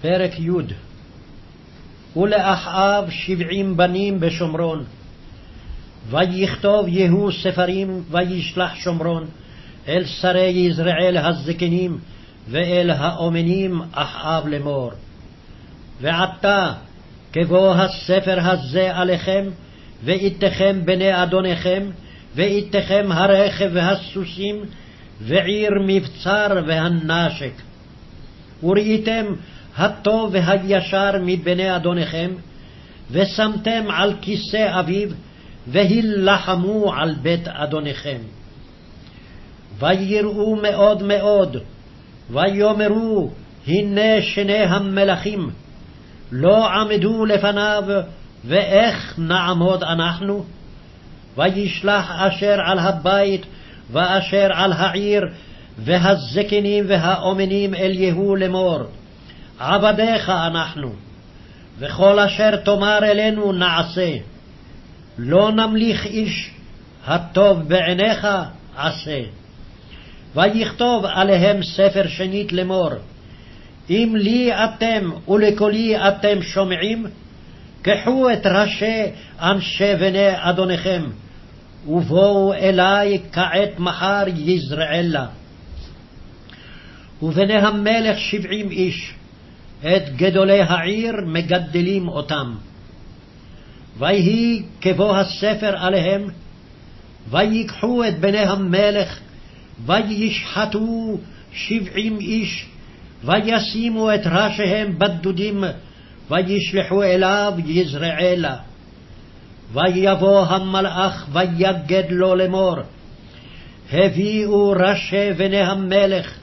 פרק י' ולאחאב שבעים בנים בשומרון. ויכתוב יהוא ספרים וישלח שומרון אל שרי יזרעאל הזקנים ואל האומנים אחאב לאמור. ועתה כבוא הספר הזה עליכם, ואיתכם בני אדוניכם, ואיתכם הרכב והסוסים, ועיר מבצר והנשק. וראיתם הטוב והישר מבני אדוניכם, ושמתם על כיסא אביו, והילחמו על בית אדוניכם. ויראו מאוד מאוד, ויאמרו, הנה שני המלכים, לא עמדו לפניו, ואיך נעמוד אנחנו? וישלח אשר על הבית, ואשר על העיר, והזקנים והאומנים אל יהוא לאמור, עבדיך אנחנו, וכל אשר תאמר אלינו נעשה. לא נמליך איש, הטוב בעיניך עשה. ויכתוב עליהם ספר שנית לאמור, אם לי אתם ולקולי אתם שומעים, קחו את ראשי אנשי בני אדוניכם, ובואו אלי כעת מחר יזרעאלה. ובני המלך שבעים איש, את גדולי העיר מגדלים אותם. ויהי כבוא הספר עליהם, ויקחו את בני המלך, וישחטו שבעים איש, וישימו את ראשיהם בדודים, וישלחו אליו יזרעאלה. ויבוא המלאך ויגד לו לאמור, הביאו ראשי בני המלך,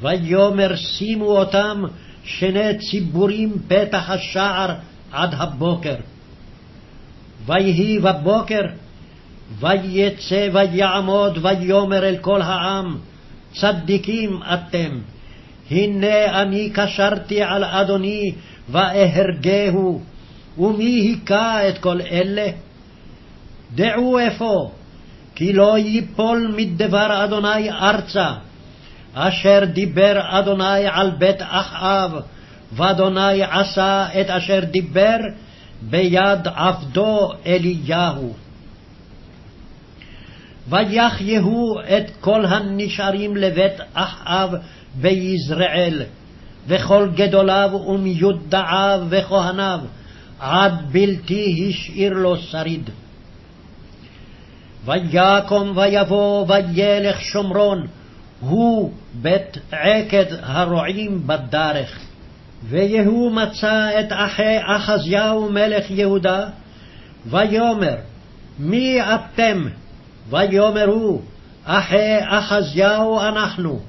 ויאמר שימו אותם שני ציבורים פתח השער עד הבוקר. ויהי בבוקר, ויצא ויעמוד ויאמר אל כל העם, צדיקים אתם, הנה אני קשרתי על אדוני ואהרגהו, ומי היכה את כל אלה? דעו אפוא, כי לא ייפול מדבר אדוני ארצה, אשר דיבר אדוני על בית אחאב, ואדוני עשה את אשר דיבר ביד עבדו אליהו. ויח יהוא את כל הנשארים לבית אחאב ביזרעאל, וכל גדוליו ומיודעיו וכהניו, עד בלתי השאיר לו שריד. ויקום ויבוא וילך שומרון, הוא בית עקד הרועים בדרך. ויהוא מצא את אחי אחזיהו מלך יהודה, ויאמר, מי אתם? ויאמרו, אחי אחזיהו אנחנו,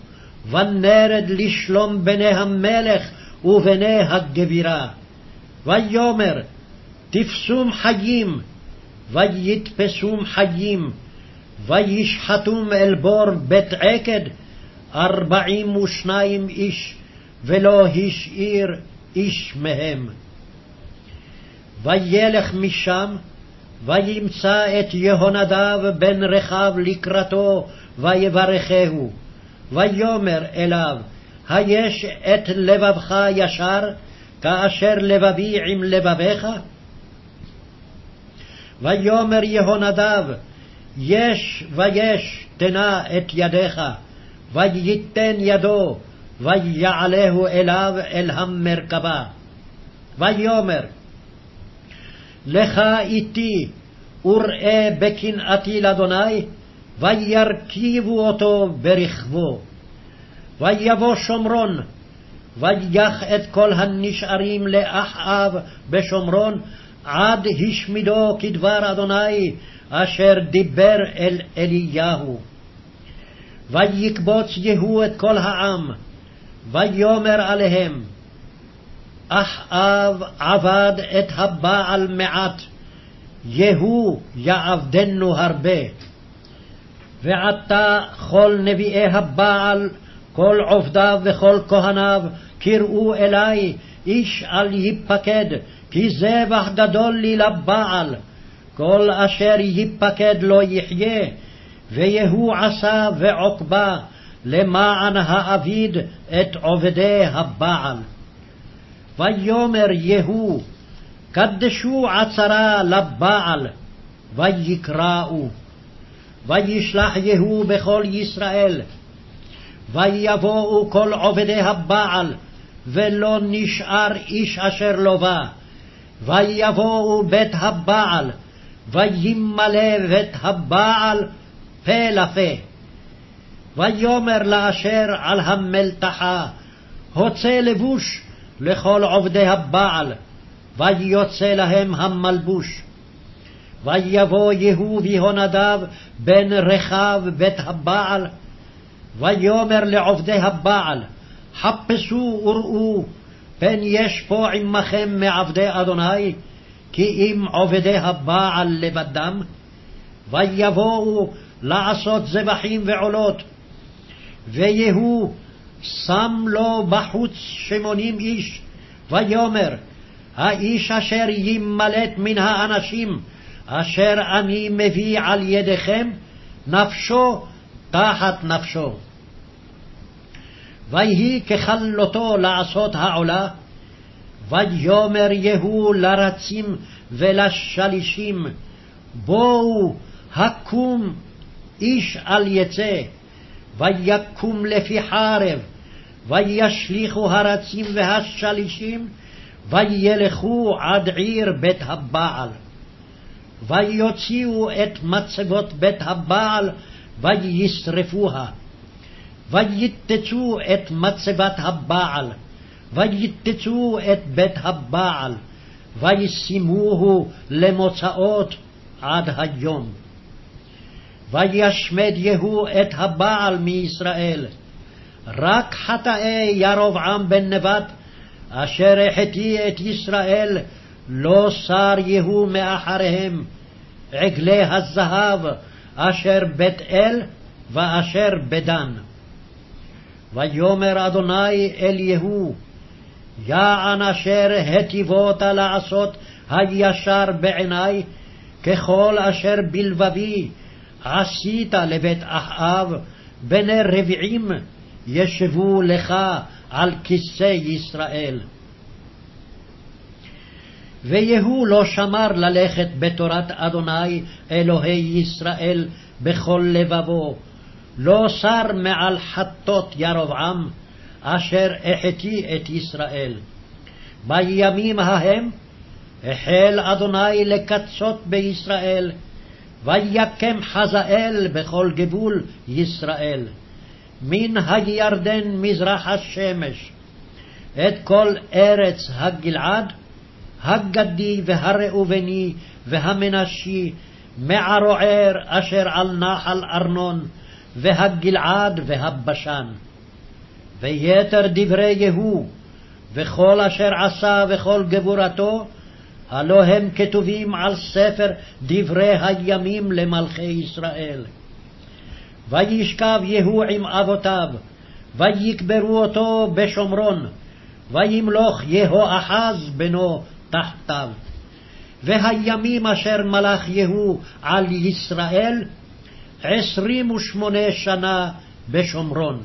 ונרד לשלום בני המלך ובני הגבירה. ויאמר, תפסום חיים, ויתפסום חיים, וישחטום אל בור בית עקד ארבעים ושניים איש, ולא השאיר איש מהם. וילך משם, וימצא את יהונדב בן רחב לקראתו, ויברכהו. ויאמר אליו, היש את לבבך ישר, כאשר לבבי עם לבביך? ויאמר יהונדב, יש ויש תנה את ידיך, וייתן ידו, ויעלהו אליו אל המרכבה. ויאמר, לך איתי, וראה בקנאתי לאדוני, וירכיבו אותו ברכבו. ויבוא שומרון, ויח את כל הנשארים לאחאב בשומרון, עד השמידו כדבר אדוני, אשר דיבר אל אליהו. ויקבוץ יהוא את כל העם, ויאמר עליהם, אחאב עבד את הבעל מעט, יהוא יעבדנו הרבה. ועתה כל נביאי הבעל, כל עובדיו וכל כהניו, קראו אלי, איש אל ייפקד, כי זבח גדול לי לבעל. כל אשר ייפקד לא יחיה, ויהוא עשה ועוקבה למען האביד את עובדי הבעל. ויאמר יהוא, קדשו עצרה לבעל, ויקראו. וישלח יהוא בכל ישראל, ויבואו כל עובדי הבעל, ולא נשאר איש אשר לא בא. ויבואו בית הבעל, וימלא בית הבעל פה לפה. ויאמר לאשר על המלתחה, הוצא לבוש לכל עובדי הבעל, ויוצא להם המלבוש. ויבוא יהוא ויהונדב בן רחב בית הבעל, ויאמר לעובדי הבעל, חפשו וראו, פן יש פה עמכם מעבדי אדוני, כי אם עובדי הבעל לבדם, ויבואו לעשות זבחים ועולות. ויהוא שם לו בחוץ שמונים איש, ויאמר, האיש אשר ימלט מן האנשים, אשר אני מביא על ידיכם, נפשו תחת נפשו. ויהי ככלותו לעשות העולה, ויאמר יהוא לרצים ולשלישים, בואו הקום איש אל יצא, ויקום לפי חרב, וישליכו הרצים והשלישים, וילכו עד עיר בית הבעל. ויוציאו את מצבות בית הבעל, וישרפוה. ויתצו את מצבת הבעל, ויתצו את בית הבעל, וישימוהו למוצאות עד היום. וישמד יהוא את הבעל מישראל, רק חטאי ירבעם בן נבט, אשר החטיא את ישראל, לא שר יהוא מאחריהם, עגלי הזהב אשר בית אל ואשר בדן. ויאמר אדוני אל יהוא, יען אשר היטיבות לעשות הישר בעיני, ככל אשר בלבבי עשית לבית אחאב, בני רבעים ישבו לך על כיסא ישראל. ויהוא לא שמר ללכת בתורת אדוני אלוהי ישראל בכל לבבו, לא שר מעל חטות ירבעם, אשר החטיא את ישראל. בימים ההם החל אדוני לקצות בישראל, ויקם חזאל בכל גבול ישראל, מן הירדן מזרח השמש, את כל ארץ הגלעד, הגדי והראובני והמנשי, מערוער אשר על נחל ארנון, והגלעד והבשן. ויתר דברי יהוא, וכל אשר עשה וכל גבורתו, הלא הם כתובים על ספר דברי הימים למלכי ישראל. וישכב יהוא עם אבותיו, ויקברו אותו בשומרון, וימלוך יהואחז בנו תחתיו. והימים אשר מלך יהוא על ישראל, עשרים ושמונה שנה בשומרון.